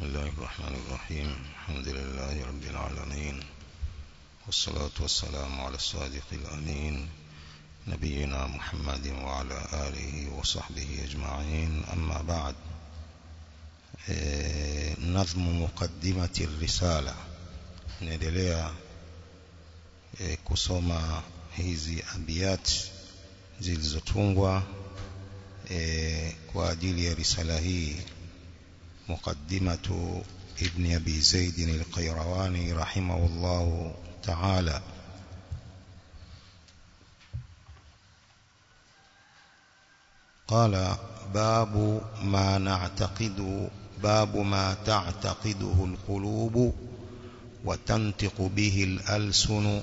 بسم الله الرحمن الرحيم. الحمد لله رب العالمين. والصلاة والسلام على الصادق الأمين. نبينا محمد وعلى آله وصحبه أجمعين. أما بعد نظم مقدمة الرسالة. naendelea e, kusoma hizi abiyat zilizotungwa e, kwa risala hii. مقدمة ابن أبي زيد القيرواني رحمه الله تعالى. قال باب ما نعتقد باب ما تعتقده القلوب وتنطق به الألسن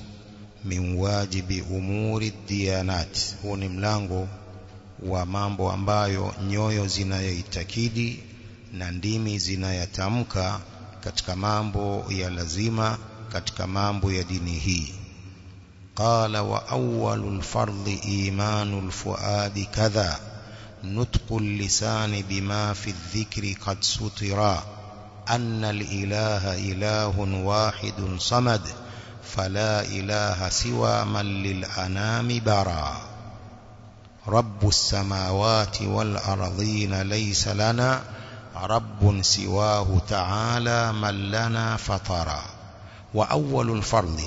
من واجب أمور الديانات. هو ni mlango wa mambo ambayo nyoyo zinayoitakidi na ndimi zinayatamka katika mambo ya lazima katika mambo ya dini hii qala wa awwalul fardhi imanul fuadi kadha nutqul lisani bima fi dhikri qad sutira anna al-ilaha ilahun wahidun samad fala ilaha siwa man lil anami bara رب السماوات والأرضين ليس لنا رب سواه تعالى من لنا فطرا وأول الفرض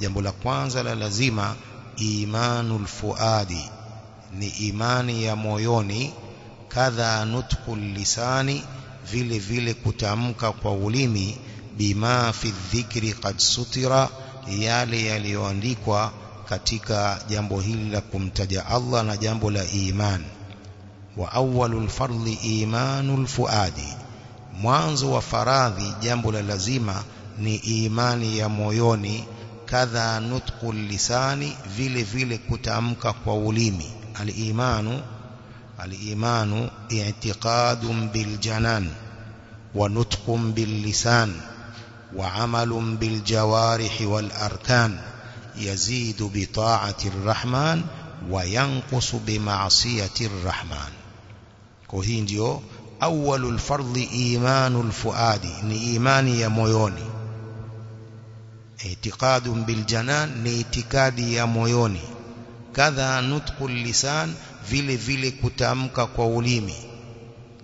jambo la kwanza la lazima imanul fuadi ni imani ya moyoni kadha nutqul lisani vile vile kutamka kwa ulimi bima fi dhikri qad sutira yale yaliyoandikwa katika jambo hili la kumtaja Allah na jambo la iman awwalul fardhi imanul fuadi mwanzo wa faradhi jambo la lazima ni imani ya moyoni kadha nutqul lisani vile vile kutamka kwa ulimi al-imanu al-imanu i'tiqadun bil janan wa nutqun bil lisan wa amalun bil jawarih wal arkan yazidu bi ta'ati ar-rahman wa yanqusu bi ma'siyati ar-rahman kwa hii ndio awwalul fardhi imanul fuadi ni imani ya moyoni. I'tiqadun bil janan ni itikadi ya moyoni. Kadha nutqul lisan vile vile kutamka kwa ulimi.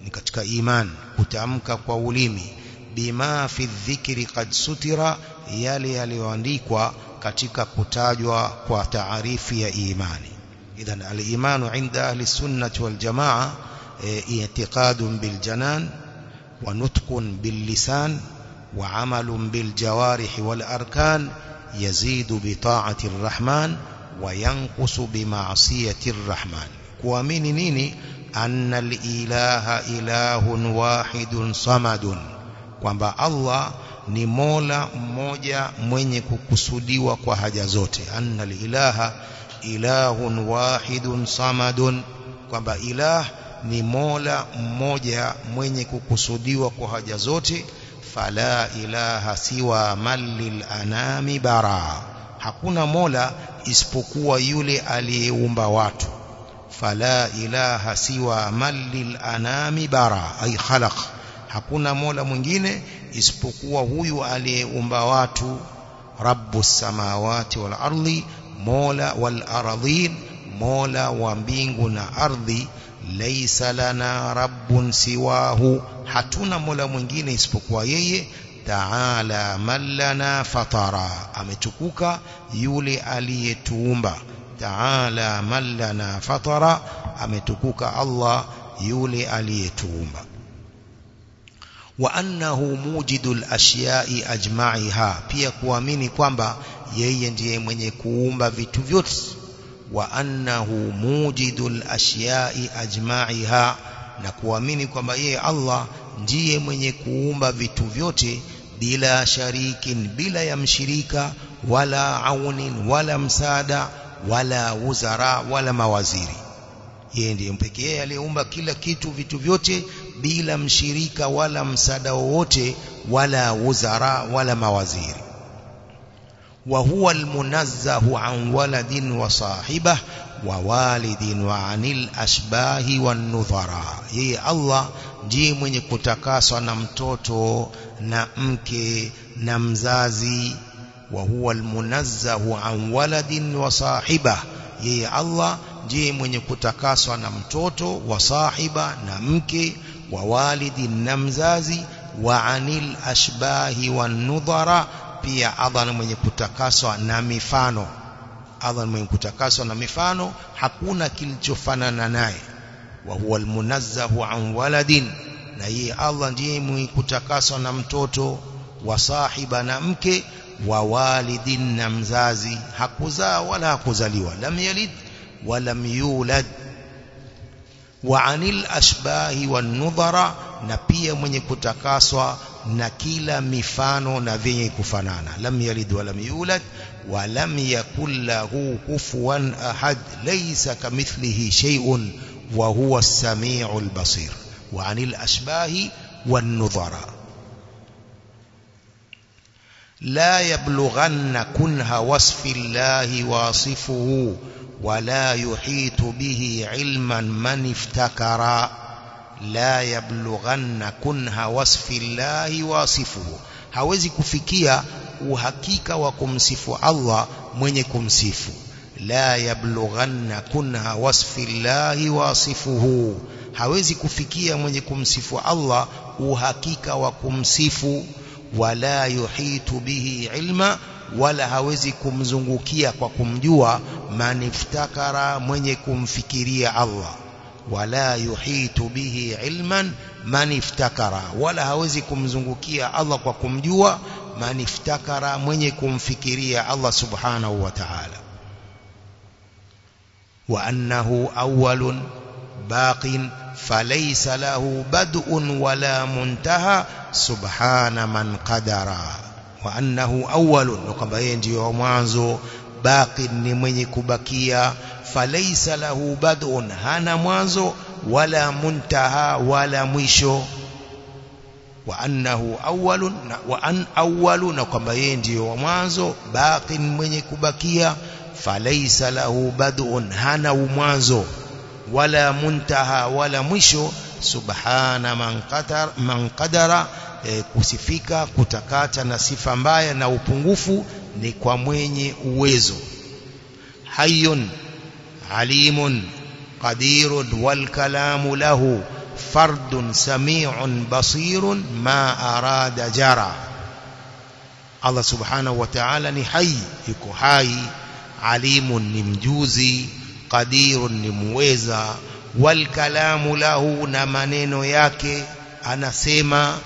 Ni katika iman kutamka kwa ulimi. Bima fi dhikri qad sutira yale yaliyoandikwa katika kutajwa kwa taarifi ya imani. Idhan al-imanu inda ahli sunnah wal jamaa إيه، اعتقاد بالجنان ونطق باللسان وعمل بالجوارح والأركان يزيد بطاعة الرحمن وينقص بمعصية الرحمن. ومن نين أن الإله إله واحد صمد وما الله نمولا موجا منك يكسدي وكهجا زوت أن الإله إله واحد صمد وما إله ni Mola mmoja mwenye kukusudiwa kwa haja zote fala ilaha siwa malil anami bara. Hakuna Mola isipokuwa yule aliyeumba watu. Fala ilaha siwa malil anami bara ay khalaq. Hakuna Mola mwingine isipokuwa huyu aliyeumba watu. Rabbus samawati wal ardi mola wal ardhin mola wa mbingu na ardhi laisa lana rabbun siwahu. Hatuna mola mwingine isipokuwa yeye. Taala man lana fatara. Ametukuka yule aliyetuumba. Taala man lana fatara. Ametukuka Allah yule aliyetuumba. Wa annahu mujidul ashiya'i ajma'iha. Pia kuamini kwamba yeye ndiye mwenye kuumba vitu vyote wa annahu mujidul ashiya'i ajma'iha na kuamini kwamba yeye Allah ndiye mwenye kuumba vitu vyote bila sharikin bila ya mshirika wala aunin wala msaada wala wuzara wala mawaziri. Yeye ndiye pekee aliyeumba kila kitu vitu vyote bila mshirika wala msaada wowote wala wuzara wala mawaziri وهو المنزه عن ولد وصاحبه ووالد وعن الأشباه والنظراء هي الله جيم يكتكاس نمتوتو نأمك نمزازي وهو المنزه عن ولد وصاحبه. هي الله جيم يكتكاس نمتوتو وصاحبه نأمك ووالد نمزازي وعن الأشباه والنظراء pia Allah ni mwenye kutakaswa na mifano Allah ni mwenye kutakaswa na mifano hakuna kilichofanana naye wa huwa almunazzahu an waladin na yeye Allah ndiye mwenye kutakaswa na mtoto wa sahiba na mke wa walidin na mzazi hakuzaa wala hakuzaliwa lam yalid wa anil ashbahi wan nudhara na pia mwenye kutakaswa na kila mifano na vyenye kufanana lam yalid walam yulad wa lam yakul lahu kufuwan ahad laysa kamithlihi shay'un wa huwa as-sami'ul basir wa anil ashbahi wan nudhara لا يبلغن كنه وصف الله واصفه ولا يحيط به علما من افتكر la yablughanna kunha wasfi llahi wasifuhu. Hawezi kufikia uhakika wa kumsifu Allah mwenye kumsifu. La yablughanna kunha wasfi llahi wasifuhu. Hawezi kufikia mwenye kumsifu Allah uhakika wa kumsifu. Wala yuhitu bihi ilma wala hawezi kumzungukia kwa kumjua maniftakara mwenye kumfikiria Allah. Wala yuhitu bihi ilman maniftakara wala hawezi kumzungukia Allah kwa kumjua maniftakara mwenye kumfikiria Allah subhanahu wa ta'ala wa annahu awwalun baqin فليس له بدء ولا منتهى سبحان من قدر وأنه أول وكما ndio mwanzo baqi ni mwenye kubakia falaisa lahu bad'un hana mwanzo wala muntaha wala mwisho. Wa annahu awwalun wa an awwalu na kwamba yeye ndio mwanzo baqin mwenye kubakia. falaisa lahu bad'un hana mwanzo wala muntaha wala mwisho. Subhana man qadar man qadara e, kusifika kutakata na sifa mbaya na upungufu ni kwa mwenye uwezo. Hayyun عليم قدير والكلام له فرد سميع بصير ما أراد جرى. الله سبحانه وتعالى نحي يكوحي عليم نمجوزي قدير نمويزا والكلام له نمانين ياكي أنا سيما.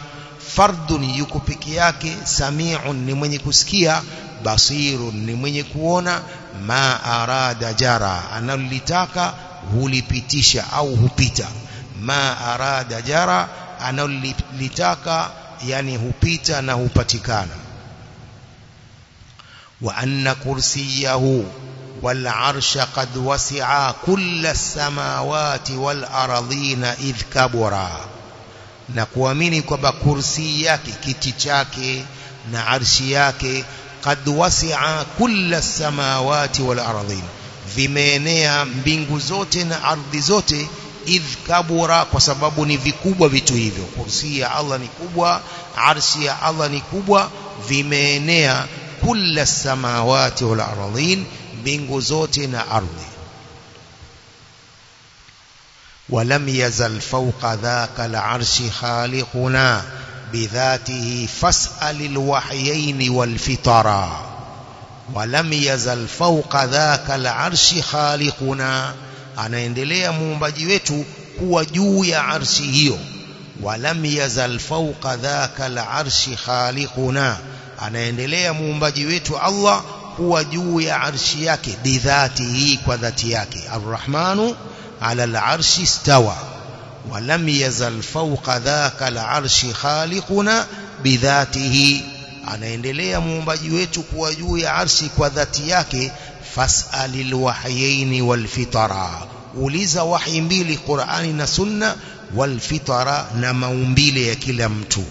فرد يكوبيكياكي سميع نمني كسكيا بصير نمني كونا ma arada jara analolitaka hulipitisha au hupita ma arada jara analolitaka yani hupita na hupatikana wa anna kursiyahu والعرش قد وسع كل السماوات والأرضين إذ كبرا na kuamini kwamba kursi yake kiti chake na arshi yake قد وسع كل السماوات والأرضين. في مينيا مبينغو زوتي نأرضي زوتي إذ كبرا كسبب نفكوبة بتهيبه كرسي يا الله نكوبة عرسي يا الله نكوبة في مينيا كل السماوات والأرضين مبينغو زوتي نأرضي ولم يزل فوق ذاك العرش خالقنا بذاته فاسأل الوحيين والفطرا ولم يزل فوق ذاك العرش خالقنا. أنا إندليا مومباجي ويتو هو جوي عرشه ولم يزل فوق ذاك العرش خالقنا. أنا إندليا مومباجي ويتو الله هو جوي عرش بذاته وذاتي الرحمن على العرش استوى. ولم يزل فوق ذاك العرش خالقنا بذاته anaendelea muumbaji wetu kuwa juu ya arshi kwa dhati yake fasalil wahyaini wal fitara uliza wahi mbili Qur'ani na Sunna wal fitara na maumbile ya kila mtu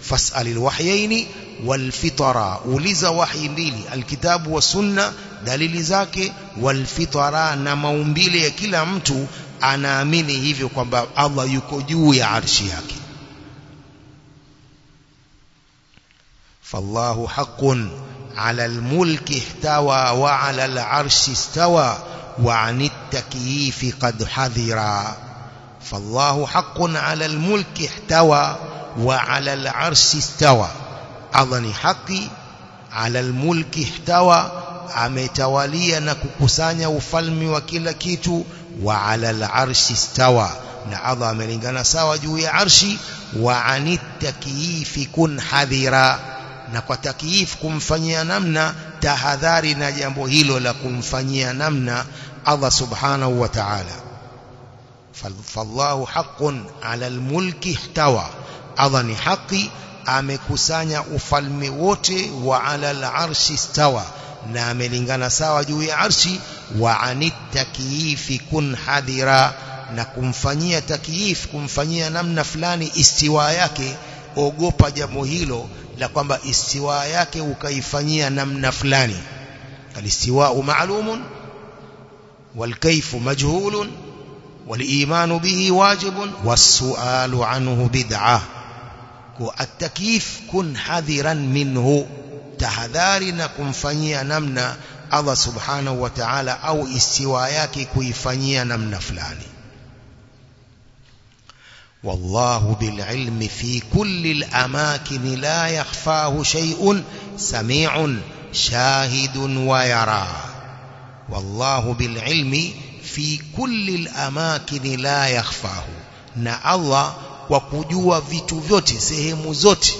fasalil wahyaini wal fitara uliza wahi mbili alkitabu wa sunna dalili zake wal fitara na maumbile ya kila mtu anaamini hivyo kwamba Allah yuko juu ya arshi yake. فالله حق على الملك احتوى وعلى العرش استوى وعن التكييف قد حذرا فالله حق على الملك احتوى وعلى العرش استوى أظني حقي على الملك احتوى ametawalia na kukusanya ufalme wa kila kitu وعلى العرش استوى. نعظى ملنقنا سوا جوي عرش وعن التكييف كن حذرا. نقو تكييف كن فنيا نمنا. تهذارنا جمهيل لكم فنيا نمنا. الله سبحانه وتعالى. فالله حق على الملك احتوى. أظن حقي. أمكسان أفلم ووتي. وعلى العرش استوى. Na amelingana sawa juu ya arshi wa anit takyifi kun hadhira na kumfanyia takyif kumfanyia namna fulani istiwa yake ogopa jambo hilo la kwamba istiwa yake ukaifanyia namna fulani alistiwa ma'lumun والكيف مجهول والإيمان به واجب والسؤال عنه بدعة التكييف كن حذرا منه tahadhari na kumfanyia namna Allah subhanahu wa ta'ala au istiwa yake kuifanyia namna fulani والله بالعلم في كل الأماكن لا يخفاه شيء سميع شاهد ويرى والله بالعلم في كل الأماكن لا يخفاه na Allah kwa kujua vitu vyote sehemu zote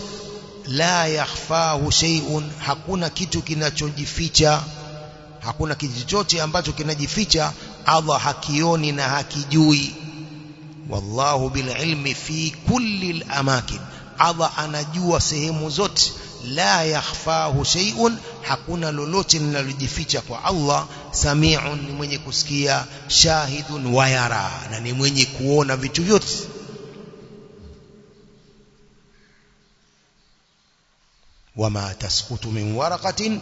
la yakhfahu shay'un hakuna kitu kinachojificha hakuna kitu chochote ambacho kinajificha Allah hakioni na hakijui. Wallahu bil ilmi fi kulli al amakin Allah anajua sehemu zote. La yakhfahu shay'un hakuna lolote linalojificha kwa Allah. Sami'un ni mwenye kusikia. Shahidun wayara na ni mwenye kuona vitu vyote وما تسقط من ورقة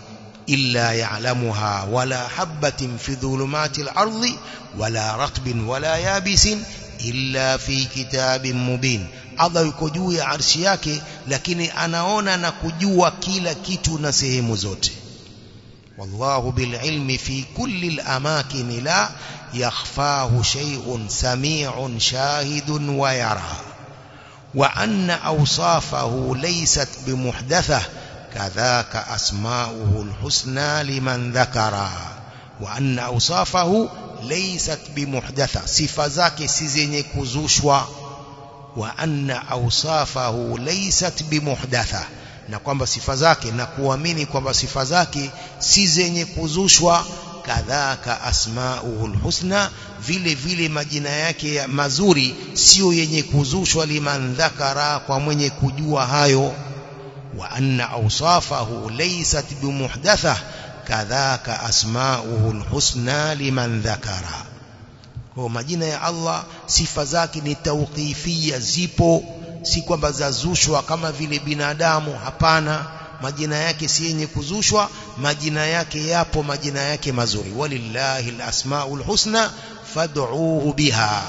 إلا يعلمها ولا حبة في ظلمات الأرض ولا رطب ولا يابس إلا في كتاب مبين. أضا يكجو يا عرشياك لكن أنا هنا نكجو كلا كتو نسيه مزوت والله بالعلم في كل الأماكن لا يخفاه شيء سميع شاهد ويرى. وأن أوصافه ليست بمحدثة كذاك أسماؤه الحسنى لمن ذكر وأن أوصافه ليست بمحدثة صفة ذاك سيزيني كزوشوا وأن أوصافه ليست بمحدثة na kwamba sifa zake na kuamini kwamba sifa zake si zenye kuzushwa kadhaka asmauhul husna vile vile majina yake ya mazuri sio yenye kuzushwa liman dhakara kwa mwenye kujua hayo وأن أوصافه ليست بمحدثة كذاك أسماؤه الحسنى لمن ذكر kwa majina ya Allah sifa zake ni tauqifia zipo si kwamba zazushwa kama vile binadamu hapana majina yake si yenye kuzushwa majina yake yapo majina yake mazuri walillahi alasmaul husna fad'uuhu biha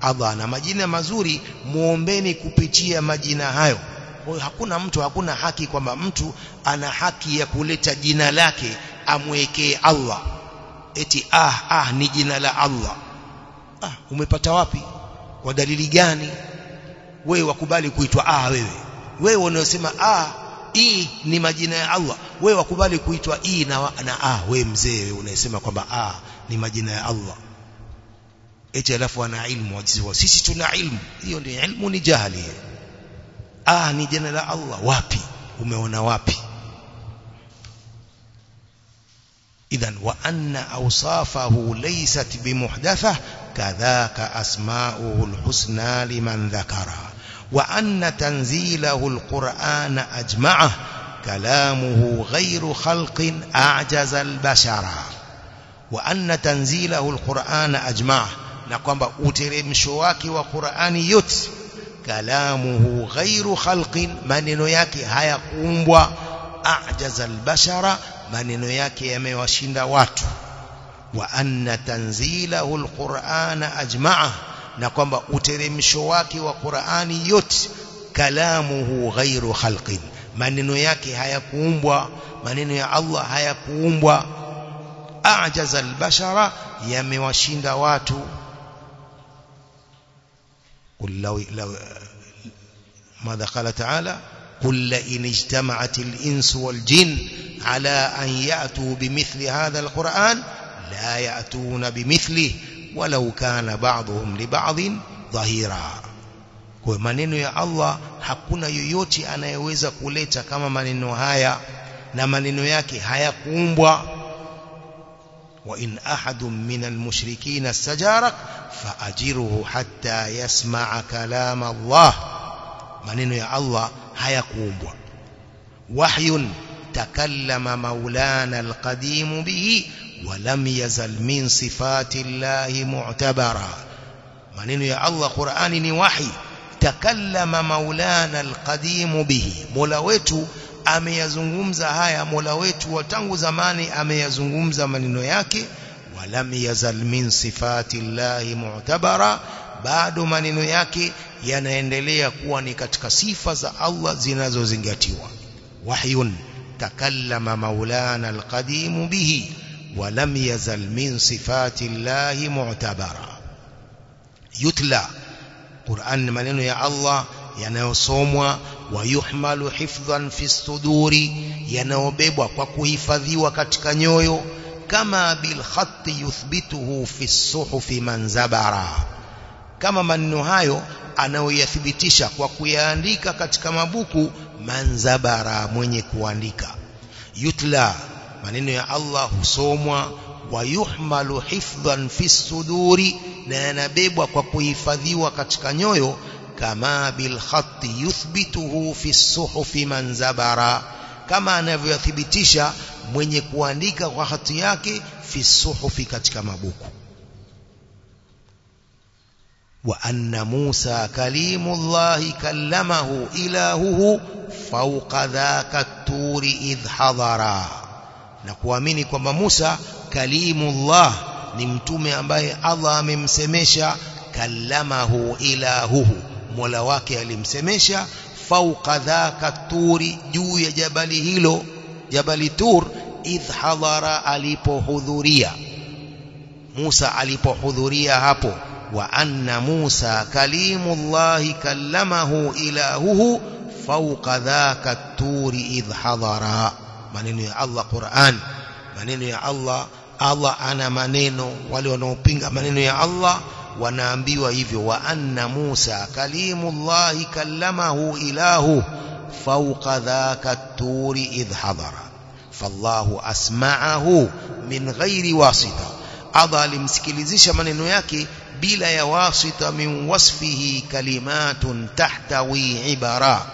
Allah na majina mazuri muombeni kupitia majina hayo hakuna mtu hakuna haki kwamba mtu ana haki ya kuleta jina lake amwekee Allah. Eti ah ah ni jina la Allah. Ah umepata wapi? Kwa dalili gani? Wewe wakubali kuitwa ah wewe. Wewe unayosema ah i ni majina ya Allah. Wewe wakubali kuitwa i na, na ah. Wewe mzee wewe unayesema kwamba ah ni majina ya Allah. Eti alafu ana ilmu wajizi sisi tuna ilmu. Hiyo ndio ilmu ni jahili ah ni jina la Allah wapi umeona wapi idhan wa anna awsafahu laysat bimuhdathah kadhaka asma'uhu alhusna liman dhakara wa anna tanzilahu alqur'ana ajma'ah كلامه غير خلق أعجز البشر وأن تنزيله القرآن أجمعه نقوم uteremsho wake wa Qur'ani yote كلامه غير خلق. من نياك هيا قمبوا أعجز البشر. من نياك يميوشند وات وأن تنزيله القرآن أجمعه. نقوم بأترمشواك وقرآن يت كلامه غير خلق. من نياك هيا قمبوا من نيا الله؟ هيا قمبوا أعجز البشر. يميوشند واتوا قل لو, لو ماذا قال تعالى؟ قل لئن اجتمعت الإنس والجن على أن يأتوا بمثل هذا القرآن لا يأتون بمثله ولو كان بعضهم لبعض ظهيرا. Kwa maneno ya Allah hakuna yoyote anayeweza kuleta kama maneno haya na maneno yake hayakuumbwa. وإن أحد من المشركين استجارك فأجره حتى يسمع كلام الله. منين يا الله؟ هيقوم. وحي تكلم مولانا القديم به ولم يزل من صفات الله معتبرا. منين يا الله؟ قرآن وحي تكلم مولانا القديم به. مولاوته ameyazungumza haya mola wetu wa tangu zamani ameyazungumza maneno yake walam yazal min sifati llahi mu'tabara bado maneno yake yanaendelea kuwa ni katika sifa za Allah zinazozingatiwa wahyun takallama maulana alqadim bihi ولم يزل من صفات الله معتبرا يتلى قرآن maneno ya Allah yanayosomwa wayuhmalu hifdhan fi suduri yanayobebwa kwa kuhifadhiwa katika nyoyo kama bil khatti yuthbituhu fi suhufi manzabara kama maneno hayo anayoyathibitisha kwa kuyaandika katika mabuku manzabara mwenye kuandika. Yutla maneno ya Allah husomwa wayuhmalu hifdhan fi suduri na yanabebwa kwa kuhifadhiwa katika nyoyo bil khatti yuthbituhu fi suhufi manzabara kama anavyothibitisha mwenye kuandika kwa hati yake fi suhufi katika mabuku wa anna Musa kalimullahi kallamahu ilahuhu fawqa dhaka turi idh hadara na kuamini kwamba Musa kalimullah ni mtume ambaye Allah amemsemesha kallamahu ilahuhu mola wake alimsemesha fauqa dhaka turi juu ya jabali hilo jabali tur idh hadhara alipohudhuria Musa alipohudhuria hapo wa anna Musa kalimullahi kallamahu ilahuhu fauqa dhaka turi idh hadhara maneno ya Allah Qur'an maneno ya Allah Allah ana maneno wale wanaopinga maneno ya Allah wanaambiwa hivyo wa anna Musa kalimullahi kallamahu ilahu fawqa dhaka turi idh hadara fallahu asma'ahu min ghairi wasita Allah alimsikilizisha maneno yake bila ya wasita min wasfihi kalimatun tahtawi ibara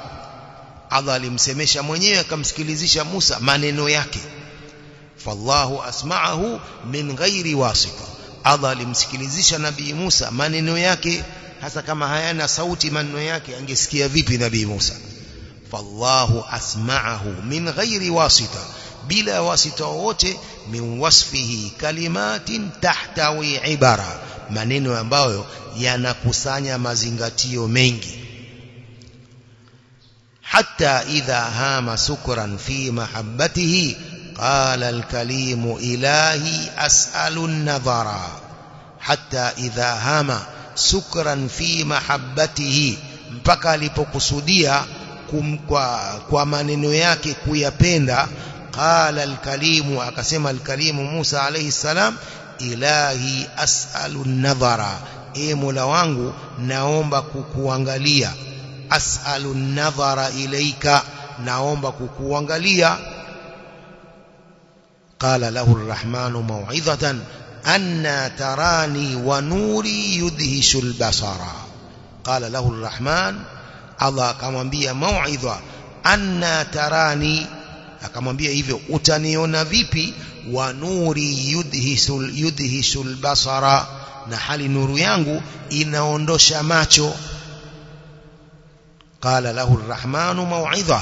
Allah alimsemesha mwenyewe akamsikilizisha Musa maneno yake fallahu asma'ahu min ghairi wasita Allah alimsikilizisha nabii Musa maneno yake hasa kama hayana sauti maneno yake angesikia vipi nabii Musa fallahu asma'ahu min ghairi wasita bila wasita wote min wasfihi kalimatin tahtawi ibara maneno ambayo yanakusanya mazingatio mengi حتى إذا هام سكرا في محبته قال الكليم إلهي أسأل النظر حتى إذا هام سكرا في محبته. مبقى لبقصودية كم ومننو يكي كويا بيندا قال الكليم أكسم الكليم موسى عليه السلام إلهي أسأل النظر. إيه ملوانغو نعومب كوكوانغاليا أسأل النظر إليك نعومب كوكوانغاليا قال له الرحمن موعظة أنا تراني ونوري يدهش البصر. قال له الرحمن الله كما بي موعظة أنا تراني. كما بي إذا أتنيون فيبي ونوري يدهش, يدهش البصر؟ نحل نور يانغو إن أندوش ماتو قال له الرحمن موعظة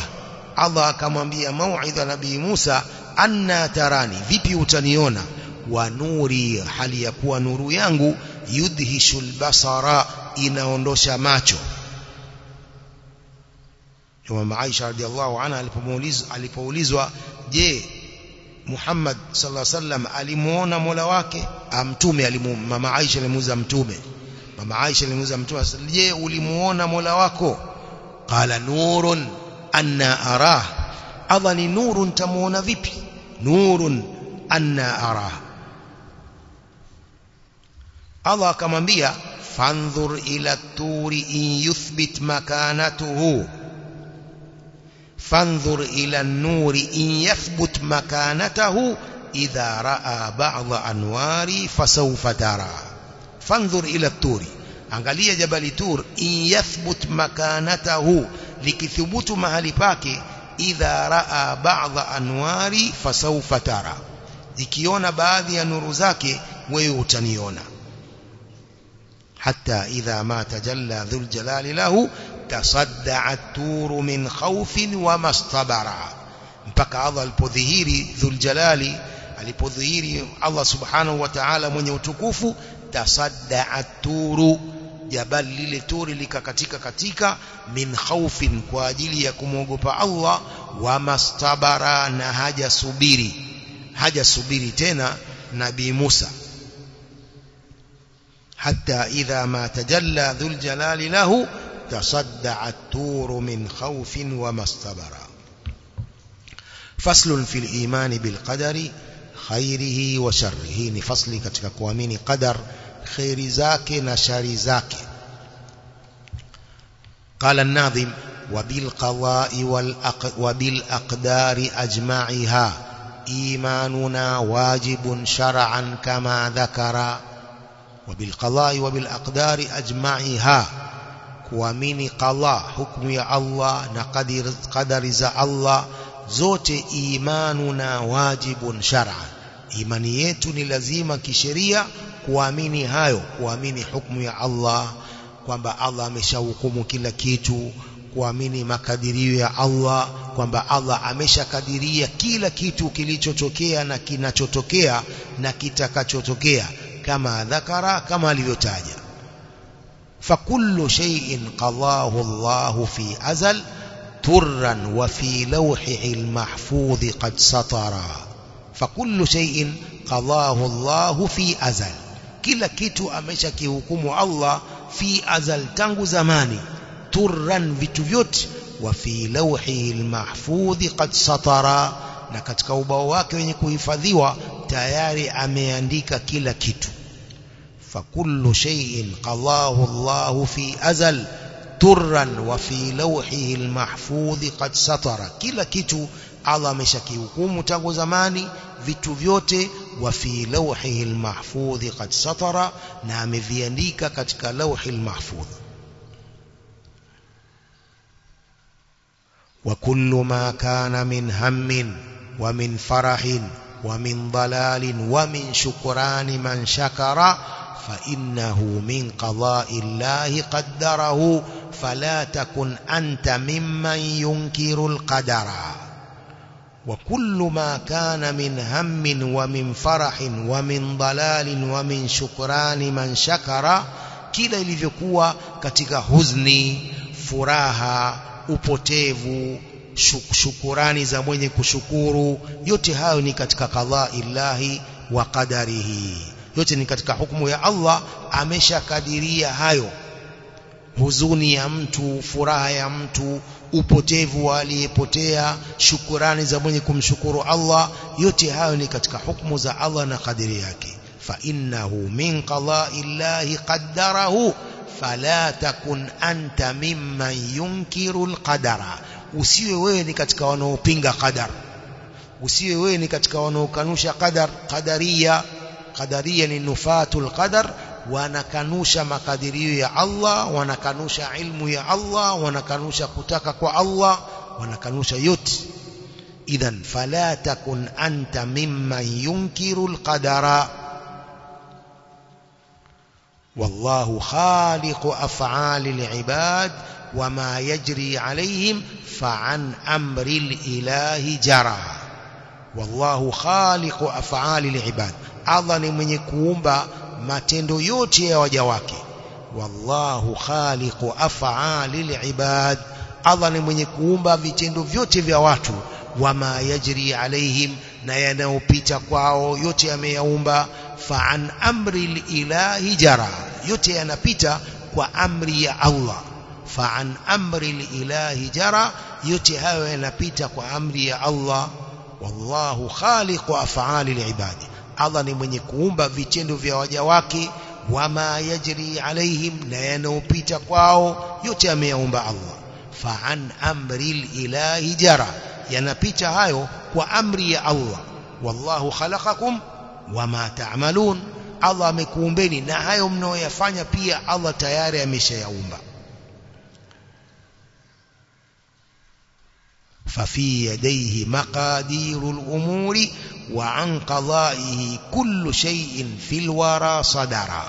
الله كما بي موعظة نبي موسى anna tarani vipi utaniona? Wa nuri hali ya kuwa nuru yangu yudhishul basara inaondosha macho. Mama Aisha radhiallahu anha alipomuulizwa alipoulizwa je Muhammad sallallahu alaihi wasallam alimuona Mola wake? Amtume alimu Mama Aisha alimuuliza mtume. Mama Aisha alimuuliza mtume je ulimuona Mola wako? Qala nurun anna arah Allah ni nurun tamuona vipi nurun anna arah Allah akamwambia fandhur ila turi in yuthbit makanatuhu فانظر إلى النور إن يثبت مكانته إذا رأى بعض أنواري فسوف ترى فانظر إلى التور angalia jabali tur in yathbut makanatahu likithubutu mahali pake idha raa ba'dha anwari fasawfa tara ikiona baadhi ya nuru zake wewe utaniona hatta idha ma tajalla dhul jalali lahu tasaddaa at-turu min khawfin wa mastabara mpaka Allah alipodhihiri dhul jalali alipodhihiri Allah subhanahu wa ta'ala mwenye utukufu tasaddaa at-turu jabal lile turi likakatika katika min khawfin kwa ajili ya kumwogopa Allah wa mastabara na haja subiri haja subiri tena nabii Musa hatta idha ma tajalla dhul jalali lahu تصدع التور من خوف وما استبر فصل في الإيمان بالقدر خيره وشره ni fasli katika kuamini khairi zake na shari zake قال الناظم وبالقضاء وبالأقدار أجمعها إيماننا واجب شرعا كما ذكر وبالقضاء وبالأقدار أجمعها kuamini qadha hukumu ya Allah na qadari za Allah zote imanuna wajibun shar'a imani yetu ni lazima kisheria kuamini hayo kuamini hukumu ya Allah kwamba Allah ameshahukumu kila kitu kuamini makadirio ya Allah kwamba Allah ameshakadiria kila kitu kilichotokea na kinachotokea na kitakachotokea kama dhakara kama alivyotaja فكل شيء قضاه الله في أزل ترا وفي لوحه المحفوظ قد سطرا فكل شيء قضاه الله في أزل. كل كيتو أمشا كيهكم الله في أزل تنغ زماني. ترا فيتويوت وفي لوحه المحفوظ قد سطر. نكتك وبواك ونكو يفذيو تياري أمياندك كل كتو فكل شيء قضاه الله في أزل. ترا وفي لوحه المحفوظ قد سطر. كل كيتو Allah ameshakihukumu tangu zamani vitu vyote wa fi lawhihi almahfudh qad satara na ameviandika katika lawhi almahfudh وكل ما كان من هم ومن فرح ومن ضلال ومن شكران من شكر فإنه من قضاء الله قدره فلا تكن أنت ممن ينكر القدر وكل ما كان من هم ومن فرح ومن ضلال ومن شكران من شكر kila ilivyokuwa katika huzni furaha upotevu shukurani za mwenye kushukuru yote hayo ni katika kadhaa illahi wa qadarihi yote ni katika hukumu ya Allah ameshakadiria hayo huzuni ya mtu furaha ya mtu upotevu aliyepotea shukurani za mwenye kumshukuru Allah yote hayo ni katika hukumu za Allah na kadiri yake fa innahu min qada'i llahi qaddarahu fala takun anta mimman yunkiru alqadara usiwe wewe ni katika wanaopinga qadar usiwe wewe ni katika wanaokanusha qadar qadaria qadaria ni nufatul qadar wanakanusha makadirio ya Allah wanakanusha ilmu ya Allah wanakanusha kutaka kwa Allah wanakanusha yote idhan fala takun anta mimman yunkiru alqadara والله خالق أفعال العباد وما يجري عليهم فعن أمر الإله جرى والله خالق أفعال العباد Allah ni mwenye kuumba matendo yote ya waja wake. Wallahu khaliqu af'ali lilibad Allah ni mwenye kuumba vitendo vyote vya watu. Wama yajri alaihim na yanayopita kwao yote ameyaumba. Fa an amri ilahi jara yote yanapita kwa amri ya Allah. Fa an amri lilahi jara yote hayo yanapita kwa amri ya Allah. Wallahu khaliqu af'ali ibadi Allah ni mwenye kuumba vitendo vya waja wake wama yajri alaihim na yanayopita kwao yote ameyaumba Allah fa an amri ilahi jara yanapita hayo kwa amri ya Allah wallahu khalaqakum wama ta'malun Allah amekuumbeni na hayo mnaoyafanya pia Allah tayari ameshayaumba ففي يديه مقادير الأمور وعن قضائه كل شيء في الورى صدرا.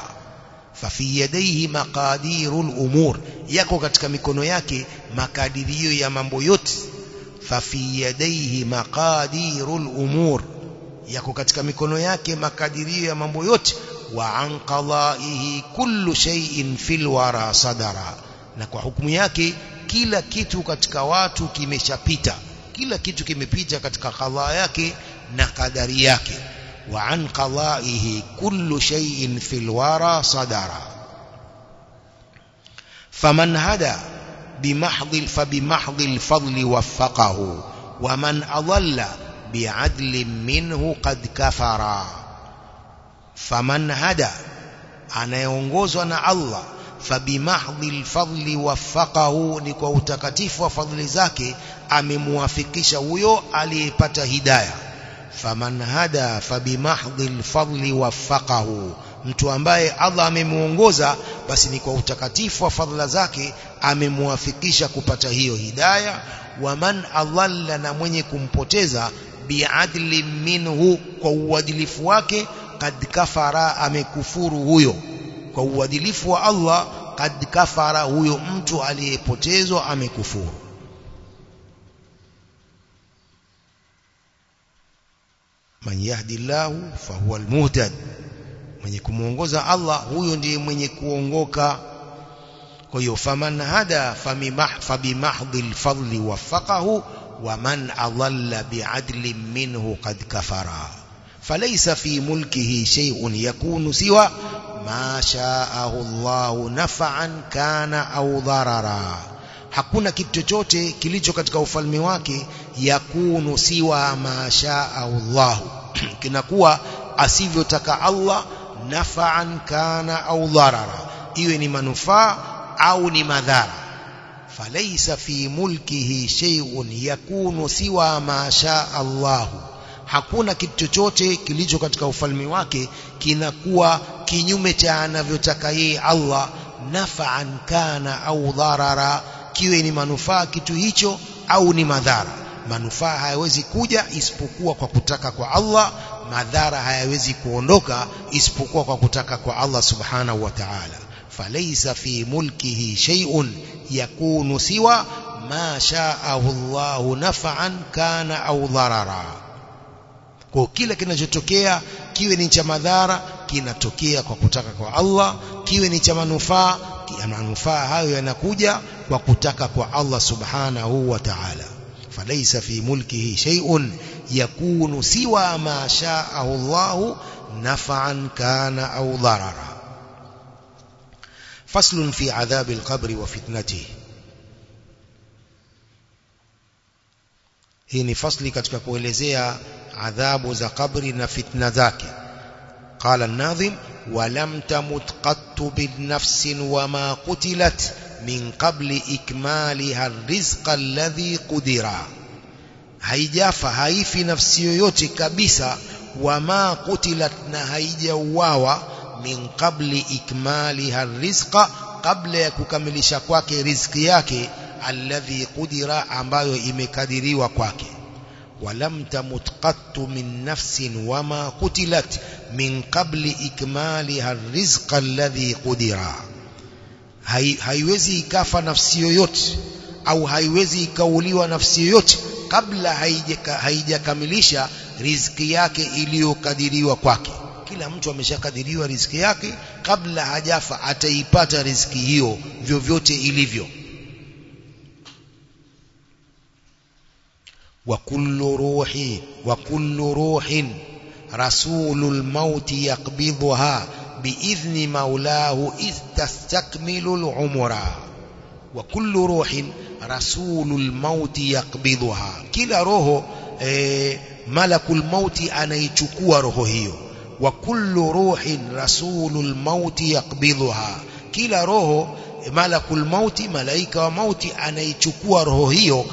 ففي يديه مقادير الأمور. يقو كتك مكونو يكي مقادير يا مambo yote. ففي يديه مقادير الأمور يقو كتك مكونو يكي مقادير يا مambo yote. وعن قضائه كل شيء في الورى صدرا na kwa hukumu kila kitu katika watu kimeshapita kila kitu kimepita katika qadha yake na kadari yake wa an qadaihi kullu shay'in fil wara sadara faman hada بمحض فبمحض الفضل وفقه ومن أضل بعدل منه قد كفر فمن هدى anayeongozwa na Allah fabimahdhi lfadli waffaqahu ni kwa utakatifu wa fadhili zake amemuwafikisha huyo aliyepata hidaya. faman hada fabimahdhi lfadli waffaqahu mtu ambaye Allah amemuongoza basi ni kwa utakatifu wa fadhila zake amemuwafikisha kupata hiyo hidayah waman adalla na mwenye kumpoteza biadli minhu kwa uadilifu wake kad kafara amekufuru huyo kwa uadilifu wa Allah kad kafara huyo mtu aliyepotezwa amekufuru man yahdillahu fahuwa almuhtad mwenye kumuongoza Allah huyo ndiye mwenye kuongoka kwa hiyo faman hada fabimahdhi alfadli waffaqahu waman adalla biadlin minhu qad kafara فليس في ملكه شيء يكون سوى ما شاءه الله نفعا كان أو ضررا hakuna kitu chochote kilicho katika ufalme wake yakunu siwa ma shaa Allah kinakuwa asivyotaka Allah nafaan kana au dharara iwe ni manufaa au ni madhara falaysa fi mulkihi shay'un yakunu siwa ma shaa Allah hakuna kitu chochote kilicho katika ufalme wake kinakuwa kinyume cha anavyotaka yeye Allah nafaan kana au dharara kiwe ni manufaa kitu hicho au ni madhara. Manufaa hayawezi kuja isipokuwa kwa kutaka kwa Allah madhara hayawezi kuondoka isipokuwa kwa kutaka kwa Allah subhanahu wa ta'ala. Falaysa fi mulkihi shay'un yakunu siwa ma sha'ahu Allah nafa'an kana au dharara. Kwa kila kinachotokea kiwe ni cha madhara kinatokea kwa kutaka kwa Allah kiwe ni cha manufaa manufaa hayo yanakuja kwa kutaka kwa Allah subhanahu wa ta'ala falaysa fi mulkihi shay'un yakunu siwa ma sha'ahu Allah naf'an kana au dharara فصل في عذاب القبر وفتنته hii ni fasli katika kuelezea adhabu za kabri na fitna zake قال الناظم ولم تمت قط بالنفس وما قتلت من قبل إكمالها الرزق الذي قدر. هيجاف هيف نفسي يوتي بس وما قتلت نهيج واوا من قبل إكمالها الرزق قبل كملشكواك رزقياك الذي قدر أمبايو إمكادري وكواكي ولم تمت قط من نفس وما قتلت من قبل إكمالها الرزق الذي قدر haiwezi ikafa nafsi yoyote au haiwezi ikauliwa nafsi yoyote kabla haijakamilisha riziki yake iliyokadiriwa kwake kila mtu ameshakadiriwa riziki yake kabla hajafa ataipata riziki hiyo vyovyote ilivyo وكل روح وكل روح. رسول الموت يقبضها بإذن مولاه إذ تستكمل العمر. وكل روح رسول الموت يقبضها. كلا روح آه، ملك الموت أن يتكوى روحه وكل روح رسول الموت يقبضها. كلا روح ملك الموت ملائكة وموت أن يتكوى روحه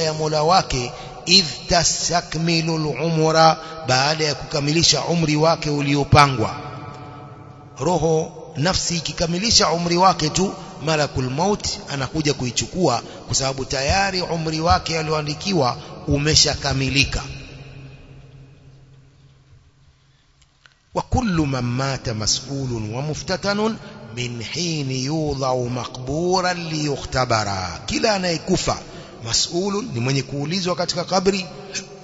ya mola wake idh tastakmilu umra baada ya kukamilisha umri wake uliopangwa roho nafsi ikikamilisha umri wake tu malakul maut anakuja kuichukua kwa sababu tayari umri wake alioandikiwa umeshakamilika wa kullu man mata mas'ulun wa muftatanun min hini yudhau maqburan liyukhtabara kila anayekufa mas'ulun ni mwenye kuulizwa katika kabri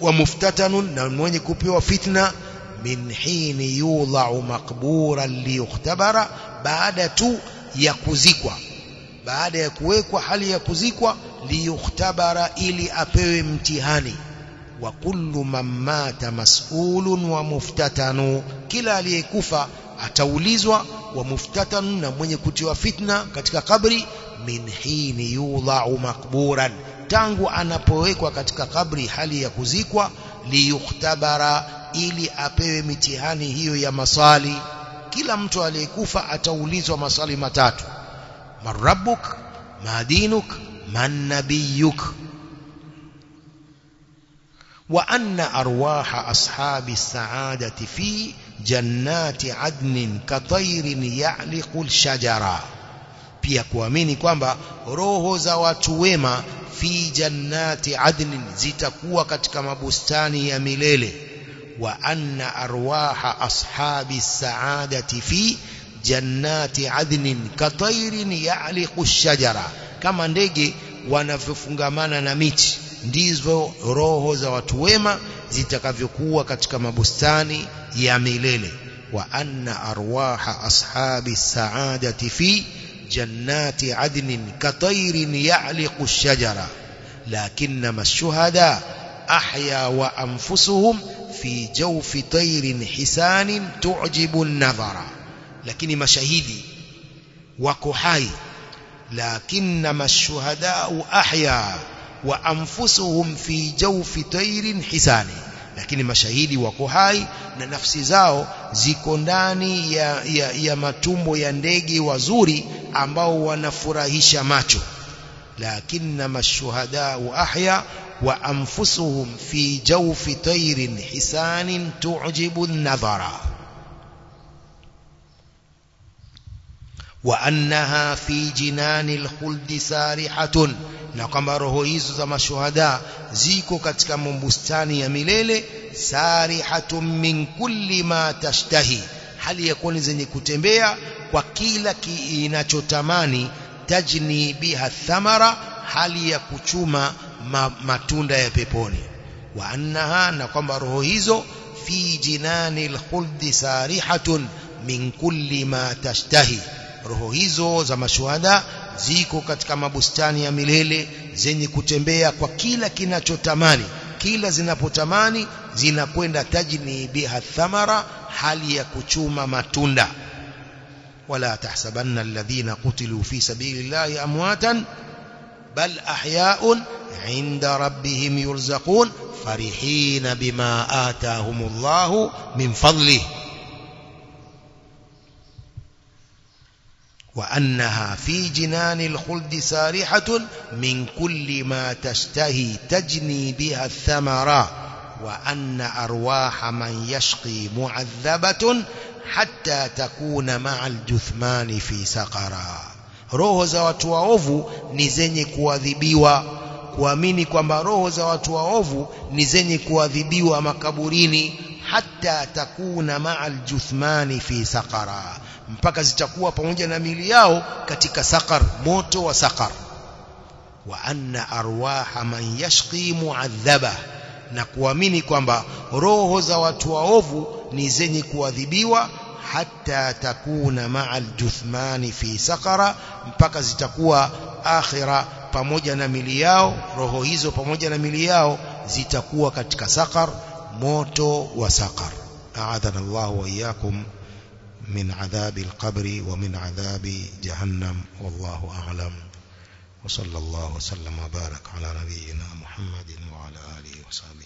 wa muftatanun na mwenye kupewa fitna min hini yudhau maqburan liyukhtabara baada tu ya kuzikwa. Baada ya kuwekwa hali ya kuzikwa liyukhtabara ili apewe mtihani. Wa kullu man mata mas'ulun wa muftatanu kila aliyekufa ataulizwa wa muftatanu na mwenye kutiwa fitna katika kabri min hini yudha'u makburan tangu anapowekwa katika kabri hali ya kuzikwa liyukhtabara ili apewe mitihani hiyo ya maswali. Kila mtu aliyekufa ataulizwa maswali matatu. Man rabbuk ma dinuk man nabiyuk. Wa anna arwaha ashabi saadati fi jannati adnin katairin ya'liqu shajara pia kuamini kwamba roho za watu wema fi jannati adnin zitakuwa katika mabustani ya milele wa anna arwaha ashabi saadati fi jannati adnin katairin ya'liqu shajara kama ndege wanavyofungamana na miti ndizo roho za watu wema zitakavyokuwa katika mabustani ya milele wa anna arwaha ashabi saadati fi jannati adnin katairin ya'liqu shajara lakinnama ash-shuhada ahya wa anfusuhum fi jawfi tayrin hisanin tu'jibu an-nadhara lakini mashahidi wako hai lakinnama ash-shuhada'u ahya lakini mashahidi wako hai na nafsi zao ziko ndani ya, ya, ya matumbo ya ndege wazuri ambao wanafurahisha macho lakinnama ash-shuhada'u ahya wa anfusuhum fi jawfi tayrin hisanin tu'jibu an-nadhara annaha fi الخلد سارحة na kwamba roho hizo za mashuhada ziko katika mbustani ya milele sarihatun min kulli ma tashtahi hali ya kuwa zenye kutembea kwa kila kinachotamani tajni biha thamara hali ya kuchuma ma, matunda ya peponi. Wa annaha na kwamba roho hizo fi jinani khuldi sarihatun min kulli ma tashtahi roho hizo za mashuhada ziko katika mabustani ya milele zenye kutembea kwa kila kinachotamani kila zinapotamani zinakwenda tajni biha thamara hali ya kuchuma matunda wala tahsabanna alladhina qutilu fi sabilillahi amwatan bal ahya'un 'inda rabbihim yurzaqun farihina bima atahumullahu min fadlihi وأنها في جنان الخلد سارحة من كل ما تشتهي تجني بها الثمرة وأن أرواح من يشقي معذبة حتى تكون مع الجثمان في سقرا roho za watu waovu ni zenye kuadhibiwa kuamini kwamba roho za watu waovu ni zenye kuadhibiwa makaburini hata takuna maa aljuthmani fi saqara mpaka zitakuwa pamoja na mili yao katika sakar moto wa sakar wa anna arwaha man yashqi muadhaba na kuamini kwamba roho za watu waovu ni zenye kuadhibiwa hata takuna ma'al juthmani fi sakara mpaka zitakuwa akhira pamoja na mili yao roho hizo pamoja na mili yao zitakuwa katika sakar moto wa sakar a'adana Allah wa iyyakum من عذاب القبر ومن عذاب جهنم والله أعلم. وصلى الله وسلم وبارك على نبينا محمد وعلى آله وصحبه